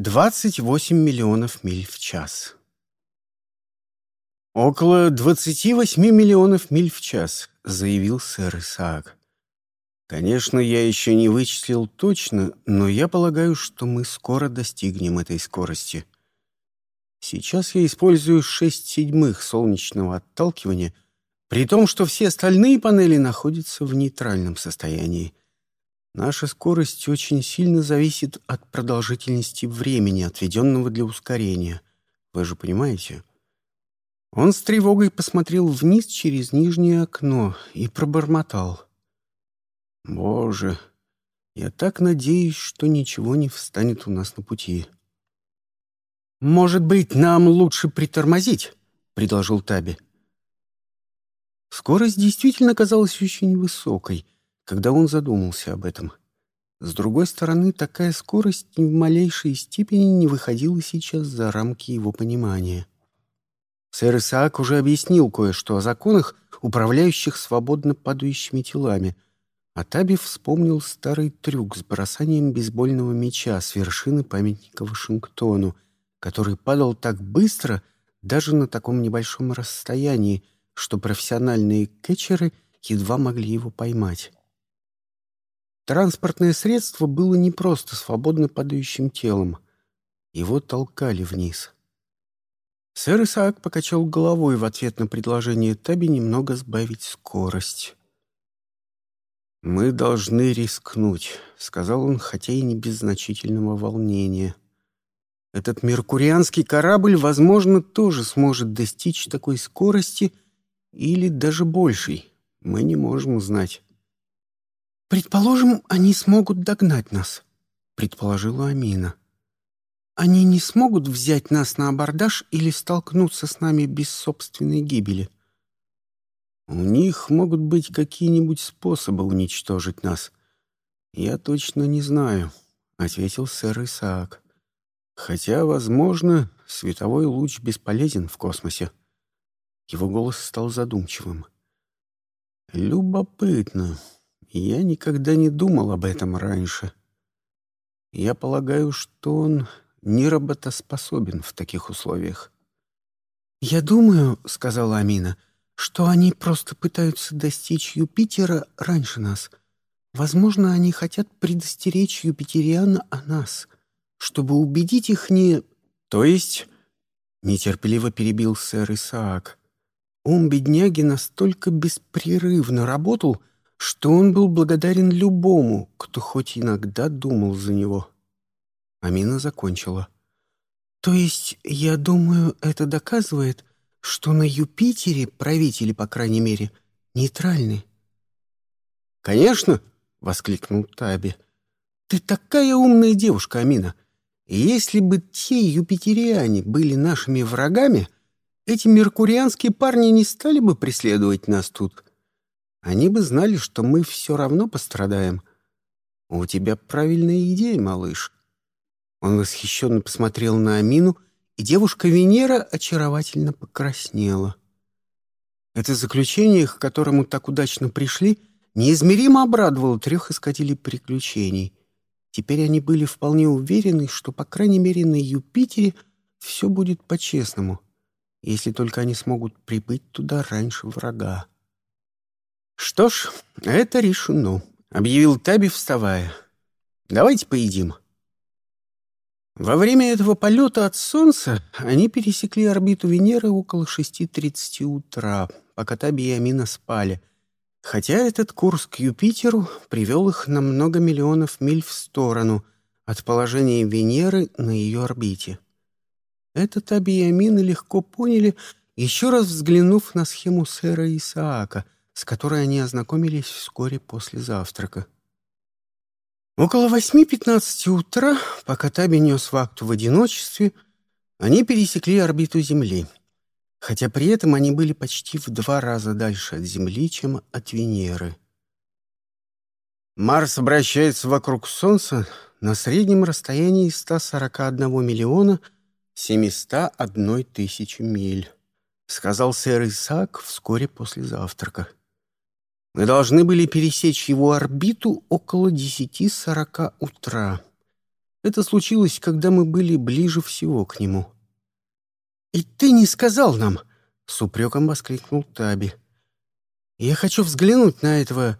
28 миллионов миль в час. «Около 28 миллионов миль в час», — заявил сэр Исаак. «Конечно, я еще не вычислил точно, но я полагаю, что мы скоро достигнем этой скорости. Сейчас я использую 6 седьмых солнечного отталкивания, при том, что все остальные панели находятся в нейтральном состоянии. Наша скорость очень сильно зависит от продолжительности времени, отведенного для ускорения. Вы же понимаете?» Он с тревогой посмотрел вниз через нижнее окно и пробормотал. «Боже, я так надеюсь, что ничего не встанет у нас на пути». «Может быть, нам лучше притормозить?» — предложил Таби. Скорость действительно казалась очень высокой, когда он задумался об этом. С другой стороны, такая скорость ни в малейшей степени не выходила сейчас за рамки его понимания. Сэр Исаак уже объяснил кое-что о законах, управляющих свободно падающими телами, а Таби вспомнил старый трюк с бросанием бейсбольного мяча с вершины памятника Вашингтону, который падал так быстро даже на таком небольшом расстоянии, что профессиональные кетчеры едва могли его поймать. Транспортное средство было не просто свободно падающим телом. Его толкали вниз. Сэр Исаак покачал головой в ответ на предложение Таби немного сбавить скорость. «Мы должны рискнуть», — сказал он, хотя и не без значительного волнения. «Этот меркурианский корабль, возможно, тоже сможет достичь такой скорости или даже большей. Мы не можем узнать». «Предположим, они смогут догнать нас», — предположила Амина. Они не смогут взять нас на абордаж или столкнуться с нами без собственной гибели. У них могут быть какие-нибудь способы уничтожить нас. Я точно не знаю, — ответил сэр Исаак. Хотя, возможно, световой луч бесполезен в космосе. Его голос стал задумчивым. Любопытно. Я никогда не думал об этом раньше. Я полагаю, что он не работоспособен в таких условиях. «Я думаю, — сказала Амина, — что они просто пытаются достичь Юпитера раньше нас. Возможно, они хотят предостеречь юпитериана о нас, чтобы убедить их не... То есть...» — нетерпеливо перебил сэр Исаак. Ум бедняги настолько беспрерывно работал, что он был благодарен любому, кто хоть иногда думал за него. Амина закончила. «То есть, я думаю, это доказывает, что на Юпитере правители, по крайней мере, нейтральны?» «Конечно!» — воскликнул Таби. «Ты такая умная девушка, Амина! Если бы те юпитериане были нашими врагами, эти меркурианские парни не стали бы преследовать нас тут. Они бы знали, что мы все равно пострадаем. У тебя правильная идея, малыш. Он восхищенно посмотрел на Амину, и девушка Венера очаровательно покраснела. Это заключение, к которому так удачно пришли, неизмеримо обрадовало трех искателей приключений. Теперь они были вполне уверены, что, по крайней мере, на Юпитере все будет по-честному, если только они смогут прибыть туда раньше врага. «Что ж, это решено», — объявил Таби, вставая. «Давайте поедим». Во время этого полета от Солнца они пересекли орбиту Венеры около 6.30 утра, пока Таби и Амина спали, хотя этот курс к Юпитеру привел их на много миллионов миль в сторону от положения Венеры на ее орбите. Это Таби и Амина легко поняли, еще раз взглянув на схему сэра Исаака, с которой они ознакомились вскоре после завтрака. Около восьми пятнадцати утра, пока Таби нес вахту в одиночестве, они пересекли орбиту Земли, хотя при этом они были почти в два раза дальше от Земли, чем от Венеры. Марс обращается вокруг Солнца на среднем расстоянии 141 миллиона 701 тысячи миль, сказал сэр Исаак вскоре после завтрака. Мы должны были пересечь его орбиту около 10.40 утра. Это случилось, когда мы были ближе всего к нему. «И ты не сказал нам!» — с упреком воскликнул Таби. «Я хочу взглянуть на этого...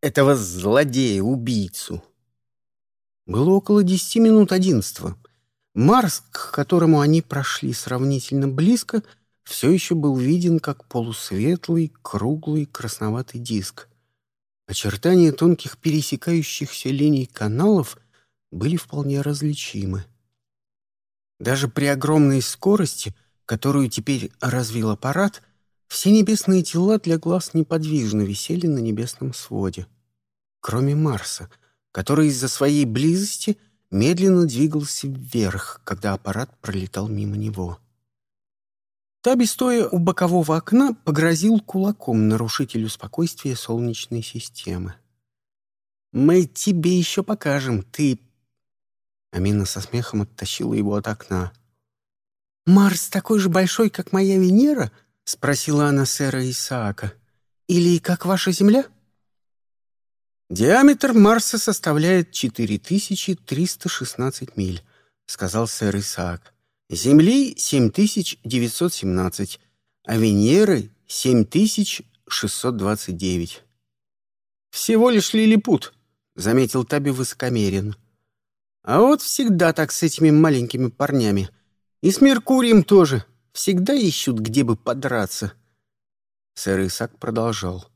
этого злодея-убийцу». Было около десяти минут одиннадцатого. Марс, к которому они прошли сравнительно близко, все еще был виден как полусветлый, круглый, красноватый диск. Очертания тонких пересекающихся линий каналов были вполне различимы. Даже при огромной скорости, которую теперь развил аппарат, все небесные тела для глаз неподвижно висели на небесном своде. Кроме Марса, который из-за своей близости медленно двигался вверх, когда аппарат пролетал мимо него. Таби, стоя у бокового окна, погрозил кулаком нарушителю спокойствия Солнечной системы. «Мы тебе еще покажем, ты...» Амина со смехом оттащила его от окна. «Марс такой же большой, как моя Венера?» — спросила она сэра Исаака. «Или как ваша Земля?» «Диаметр Марса составляет 4316 миль», — сказал сэр Исаак. Земли 7917, а Венеры 7629. «Всего лишь лилипут», — заметил Таби высокомерен. «А вот всегда так с этими маленькими парнями. И с Меркурием тоже. Всегда ищут, где бы подраться». Сэр Исаак продолжал.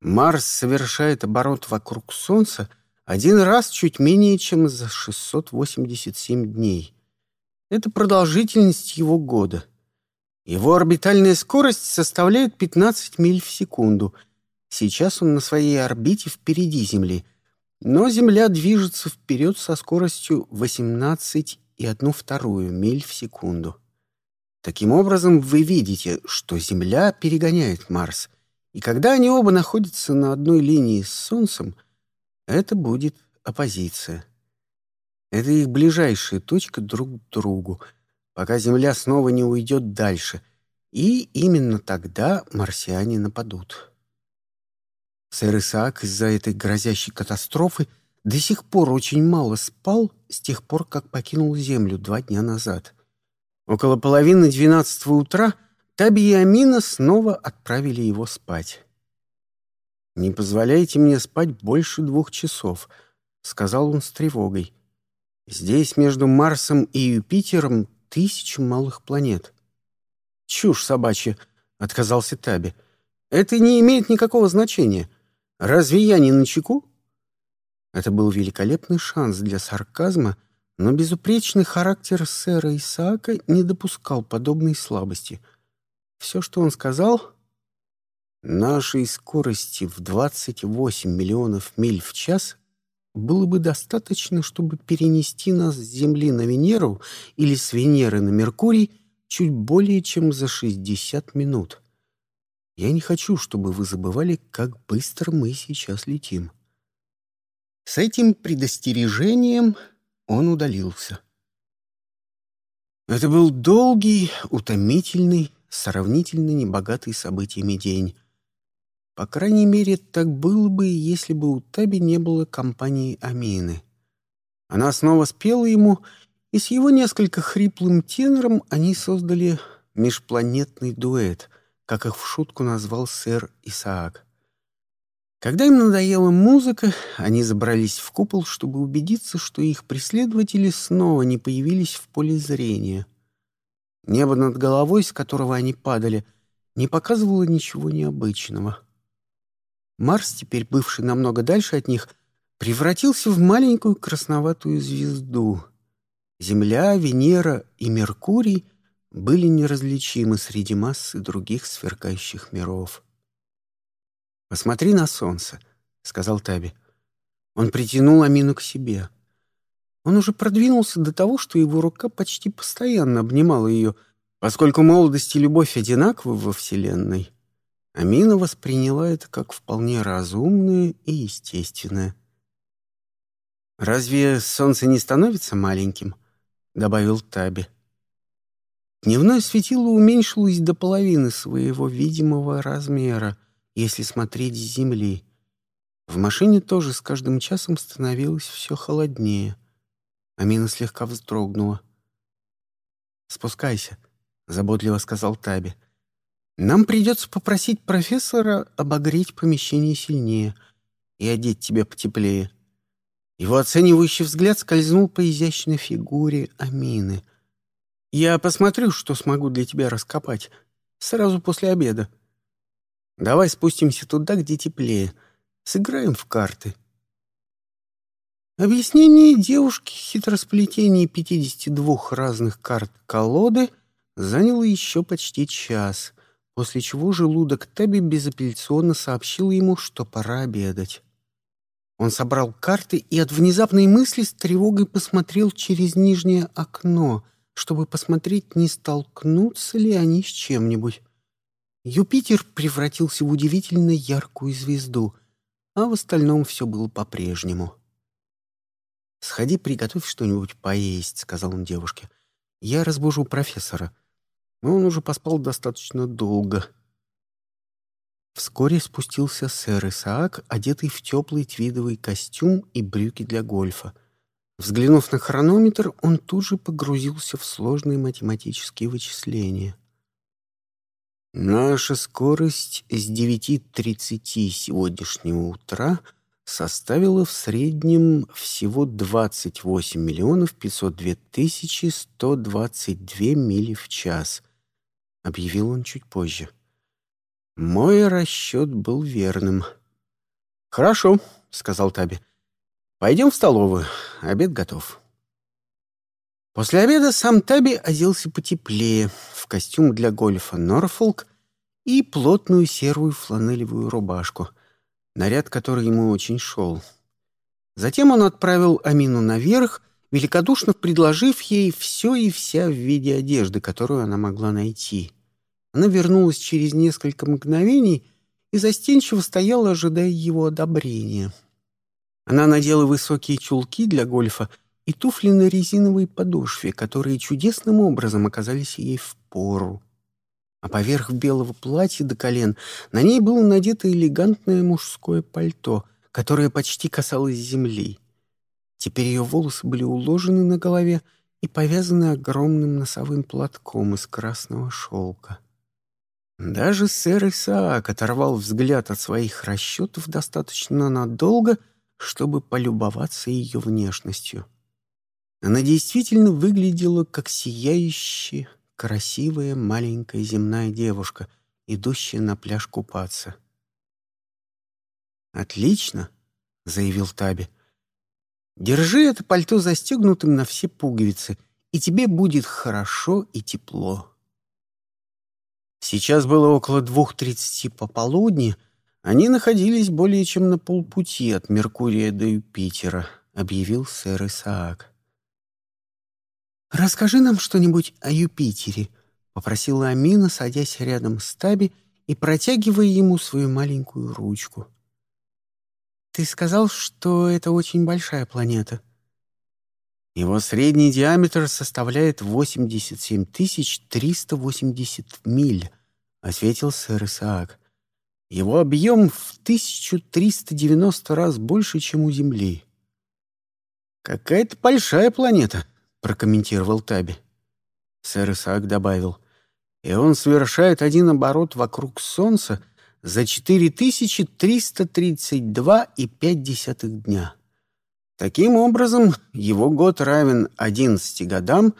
«Марс совершает оборот вокруг Солнца один раз чуть менее, чем за 687 дней». Это продолжительность его года. Его орбитальная скорость составляет 15 миль в секунду. Сейчас он на своей орбите впереди Земли, но Земля движется вперед со скоростью 18,1 вторую миль в секунду. Таким образом, вы видите, что Земля перегоняет Марс, и когда они оба находятся на одной линии с Солнцем, это будет оппозиция. Это их ближайшая точка друг к другу, пока Земля снова не уйдет дальше, и именно тогда марсиане нападут. Сэр Исаак из-за этой грозящей катастрофы до сих пор очень мало спал с тех пор, как покинул Землю два дня назад. Около половины двенадцатого утра Таби и Амина снова отправили его спать. «Не позволяйте мне спать больше двух часов», — сказал он с тревогой. Здесь между Марсом и Юпитером тысячи малых планет. Чушь собачья, отказался Таби. Это не имеет никакого значения. Разве я не на чеку? Это был великолепный шанс для сарказма, но безупречный характер сэра Исаака не допускал подобной слабости. Все, что он сказал... Нашей скорости в 28 миллионов миль в час было бы достаточно, чтобы перенести нас с Земли на Венеру или с Венеры на Меркурий чуть более чем за 60 минут. Я не хочу, чтобы вы забывали, как быстро мы сейчас летим. С этим предостережением он удалился. Это был долгий, утомительный, сравнительно небогатый событиями день. По крайней мере, так было бы, если бы у Таби не было компании Амины. Она снова спела ему, и с его несколько хриплым тенором они создали межпланетный дуэт, как их в шутку назвал сэр Исаак. Когда им надоела музыка, они забрались в купол, чтобы убедиться, что их преследователи снова не появились в поле зрения. Небо над головой, с которого они падали, не показывало ничего необычного — Марс, теперь бывший намного дальше от них, превратился в маленькую красноватую звезду. Земля, Венера и Меркурий были неразличимы среди массы других сверкающих миров. «Посмотри на солнце», — сказал Таби. Он притянул Амину к себе. Он уже продвинулся до того, что его рука почти постоянно обнимала ее, поскольку молодость и любовь одинаковы во Вселенной. Амина восприняла это как вполне разумное и естественное. «Разве солнце не становится маленьким?» — добавил Таби. Дневное светило уменьшилось до половины своего видимого размера, если смотреть с земли. В машине тоже с каждым часом становилось все холоднее. Амина слегка вздрогнула. «Спускайся», — заботливо сказал Таби. «Нам придется попросить профессора обогреть помещение сильнее и одеть тебя потеплее». Его оценивающий взгляд скользнул по изящной фигуре Амины. «Я посмотрю, что смогу для тебя раскопать. Сразу после обеда. Давай спустимся туда, где теплее. Сыграем в карты». Объяснение девушки хитросплетения 52 разных карт колоды заняло еще почти час, после чего желудок Таби безапелляционно сообщил ему, что пора обедать. Он собрал карты и от внезапной мысли с тревогой посмотрел через нижнее окно, чтобы посмотреть, не столкнутся ли они с чем-нибудь. Юпитер превратился в удивительно яркую звезду, а в остальном все было по-прежнему. «Сходи, приготовь что-нибудь поесть», — сказал он девушке. «Я разбужу профессора. Но он уже поспал достаточно долго». Вскоре спустился сэр Исаак, одетый в теплый твидовый костюм и брюки для гольфа. Взглянув на хронометр, он тут же погрузился в сложные математические вычисления. «Наша скорость с 9.30 сегодняшнего утра — составила в среднем всего 28 миллионов 502 тысячи 122 мили в час, объявил он чуть позже. Мой расчет был верным. «Хорошо», — сказал Таби. «Пойдем в столовую. Обед готов». После обеда сам Таби оделся потеплее, в костюм для гольфа «Норфолк» и плотную серую фланелевую рубашку — наряд, который ему очень шел. Затем он отправил Амину наверх, великодушно предложив ей все и вся в виде одежды, которую она могла найти. Она вернулась через несколько мгновений и застенчиво стояла, ожидая его одобрения. Она надела высокие чулки для гольфа и туфли на резиновой подошве, которые чудесным образом оказались ей в пору а поверх белого платья до колен на ней было надето элегантное мужское пальто, которое почти касалось земли. Теперь ее волосы были уложены на голове и повязаны огромным носовым платком из красного шелка. Даже сэр Исаак оторвал взгляд от своих расчетов достаточно надолго, чтобы полюбоваться ее внешностью. Она действительно выглядела как сияющая, красивая маленькая земная девушка, идущая на пляж купаться. «Отлично», — заявил Таби. «Держи это пальто застегнутым на все пуговицы, и тебе будет хорошо и тепло». Сейчас было около двух тридцати пополудни, они находились более чем на полпути от Меркурия до Юпитера, объявил сэр Исаак. «Расскажи нам что-нибудь о Юпитере», — попросила Амина, садясь рядом с Таби и протягивая ему свою маленькую ручку. «Ты сказал, что это очень большая планета». «Его средний диаметр составляет 87 380 миль», — ответил сэр Исаак. «Его объем в 1390 раз больше, чем у Земли». «Какая-то большая планета», прокомментировал Таби. Сэр Исаак добавил, и он совершает один оборот вокруг Солнца за 4332,5 дня. Таким образом, его год равен 11 годам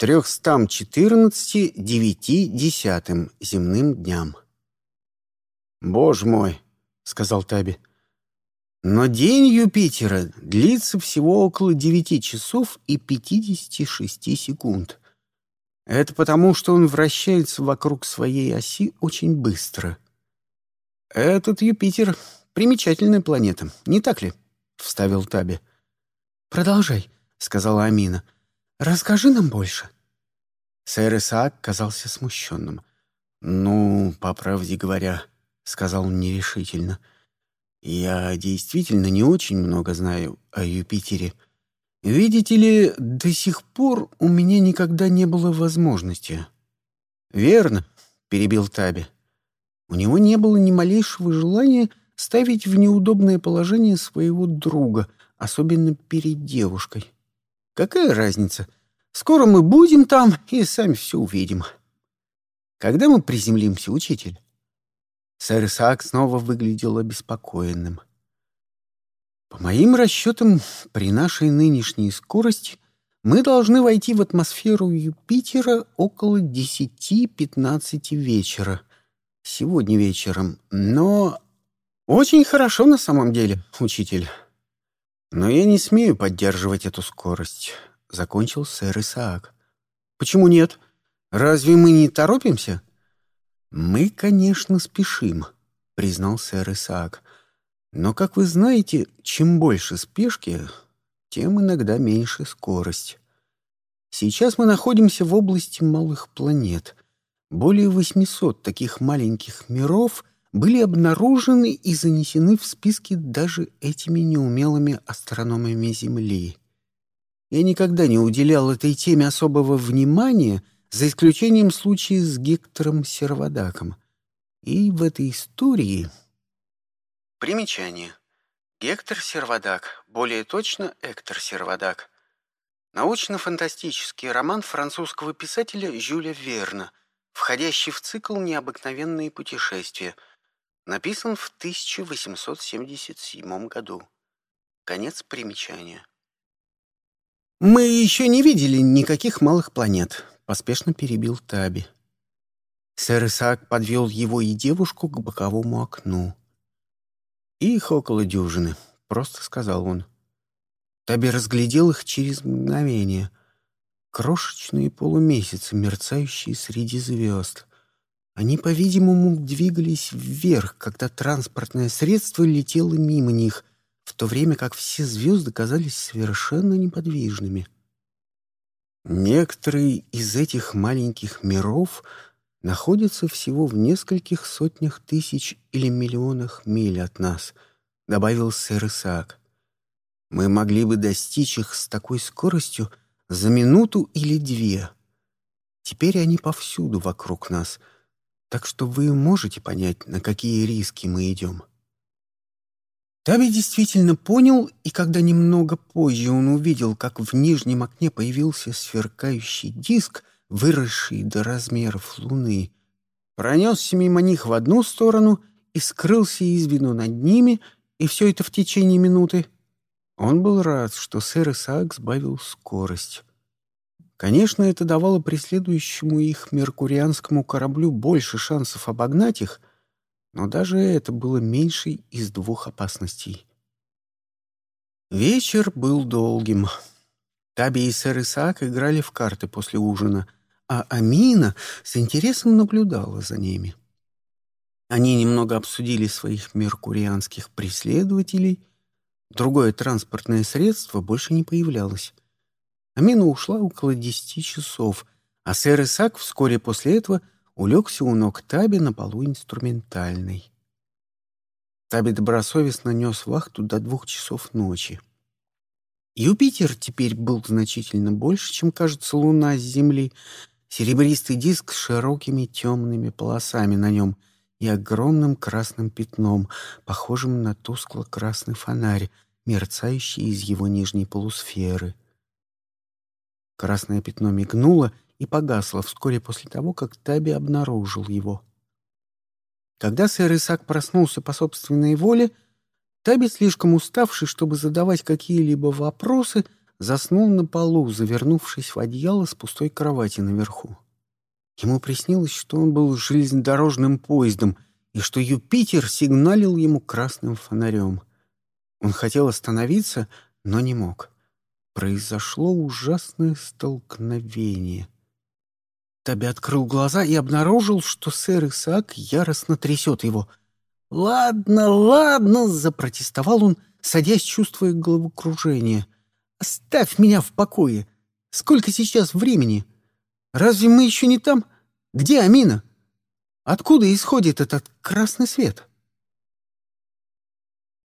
314,9 земным дням. «Боже мой!» — сказал Таби. Но день Юпитера длится всего около 9 часов и 56 секунд. Это потому, что он вращается вокруг своей оси очень быстро. Этот Юпитер — примечательная планета, не так ли? — вставил Таби. «Продолжай», — сказала Амина. «Расскажи нам больше». Сэр Исаак казался смущенным. «Ну, по правде говоря», — сказал он нерешительно, — я действительно не очень много знаю о Юпитере. Видите ли, до сих пор у меня никогда не было возможности. Верно, перебил Таби. У него не было ни малейшего желания ставить в неудобное положение своего друга, особенно перед девушкой. Какая разница? Скоро мы будем там и сами все увидим. Когда мы приземлимся, учитель?» Сэр Исаак снова выглядел обеспокоенным. «По моим расчетам, при нашей нынешней скорости мы должны войти в атмосферу Юпитера около 10-15 вечера. Сегодня вечером. Но очень хорошо на самом деле, учитель. Но я не смею поддерживать эту скорость», — закончил сэр Исаак. «Почему нет? Разве мы не торопимся?» «Мы, конечно, спешим», — признал сэр Исаак. «Но, как вы знаете, чем больше спешки, тем иногда меньше скорость. Сейчас мы находимся в области малых планет. Более 800 таких маленьких миров были обнаружены и занесены в списки даже этими неумелыми астрономами Земли. Я никогда не уделял этой теме особого внимания — за исключением случая с Гектором Сервадаком. И в этой истории... Примечание. Гектор Сервадак, более точно Эктор Сервадак. Научно-фантастический роман французского писателя Жюля Верна, входящий в цикл «Необыкновенные путешествия», написан в 1877 году. Конец примечания. Мы еще не видели никаких малых планет, поспешно перебил Таби. Сэр Исаак подвел его и девушку к боковому окну. «Их около дюжины», — просто сказал он. Таби разглядел их через мгновение. Крошечные полумесяцы, мерцающие среди звезд. Они, по-видимому, двигались вверх, когда транспортное средство летело мимо них, в то время как все звезды казались совершенно неподвижными. Некоторые из этих маленьких миров находятся всего в нескольких сотнях тысяч или миллионах миль от нас, добавил сэр Исаак. Мы могли бы достичь их с такой скоростью за минуту или две. Теперь они повсюду вокруг нас, так что вы можете понять, на какие риски мы идем. Таби действительно понял, и когда немного позже он увидел, как в нижнем окне появился сверкающий диск, выросший до размеров луны, пронесся мимо них в одну сторону и скрылся из виду над ними, и все это в течение минуты. Он был рад, что сэр Исаак сбавил скорость. Конечно, это давало преследующему их меркурианскому кораблю больше шансов обогнать их, но даже это было меньшей из двух опасностей. Вечер был долгим. Таби и сэр Исаак играли в карты после ужина, а Амина с интересом наблюдала за ними. Они немного обсудили своих меркурианских преследователей. Другое транспортное средство больше не появлялось. Амина ушла около десяти часов, а сэр Исаак вскоре после этого — улегся у ног Таби на полу инструментальной. Таби добросовестно нес вахту до двух часов ночи. Юпитер теперь был значительно больше, чем кажется луна с Земли. Серебристый диск с широкими темными полосами на нем и огромным красным пятном, похожим на тускло-красный фонарь, мерцающий из его нижней полусферы. Красное пятно мигнуло — и погасла вскоре после того, как Таби обнаружил его. Когда сэр Исаак проснулся по собственной воле, Таби, слишком уставший, чтобы задавать какие-либо вопросы, заснул на полу, завернувшись в одеяло с пустой кровати наверху. Ему приснилось, что он был железнодорожным поездом и что Юпитер сигналил ему красным фонарем. Он хотел остановиться, но не мог. Произошло ужасное столкновение — Таби открыл глаза и обнаружил, что сэр Исаак яростно трясет его. «Ладно, ладно!» — запротестовал он, садясь, чувствуя головокружение. «Оставь меня в покое! Сколько сейчас времени? Разве мы еще не там? Где Амина? Откуда исходит этот красный свет?»